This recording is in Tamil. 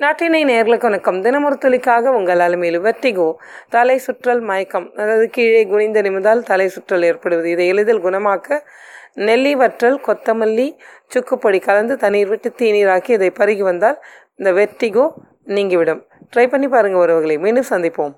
நாட்டினை நேர்களுக்கு வணக்கம் தினமொரு துளிக்காக உங்கள் அலுமையில் வெர்டிகோ தலை சுற்றல் மயக்கம். அதாவது கீழே குனிந்து நிமிந்தால் தலை சுற்றல் ஏற்படுவது. இதை எளிதில் குணமாக்க நெல்லி வற்றல் கொத்தமல்லி சுக்குப்பொடி கலந்து தண்ணீர் விட்டு தீநீராக்கி இதை பருகி வந்தால் இந்த வெர்டிகோ நீங்கிவிடும். ட்ரை பண்ணி பாருங்கள் உறவுகளை. மீண்டும் சந்திப்போம்.